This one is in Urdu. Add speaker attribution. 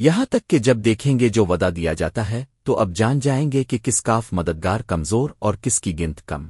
Speaker 1: یہاں تک کہ جب دیکھیں گے جو ودا دیا جاتا ہے، تو اب جان جائیں گے کہ کس کاف مددگار کمزور اور کس کی گنت کم۔